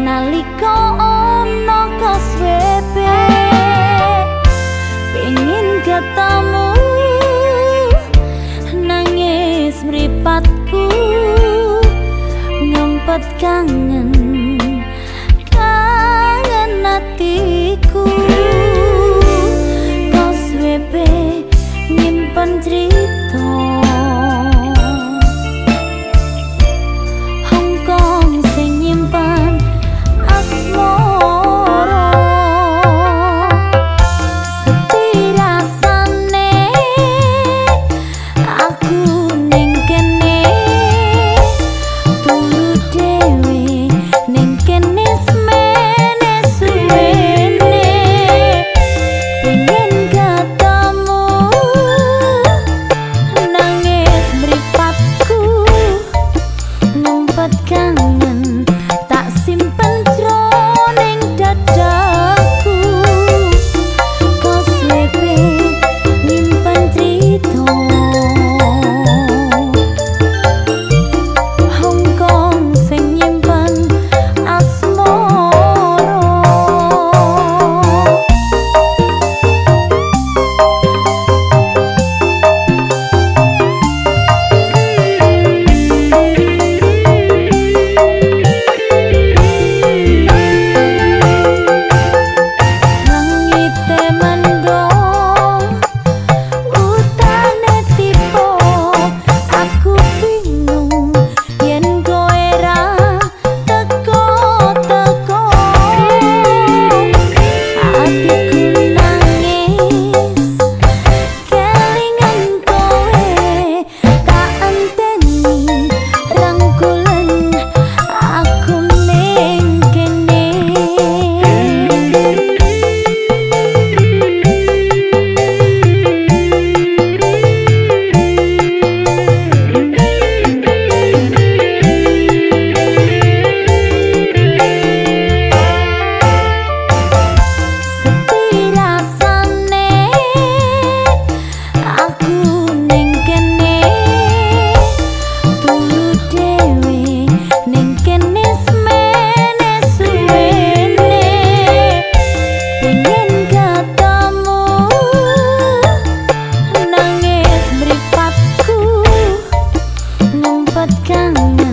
nalika ana kaswepe pengin ketemu nangis mripatku ngempet kangen 刚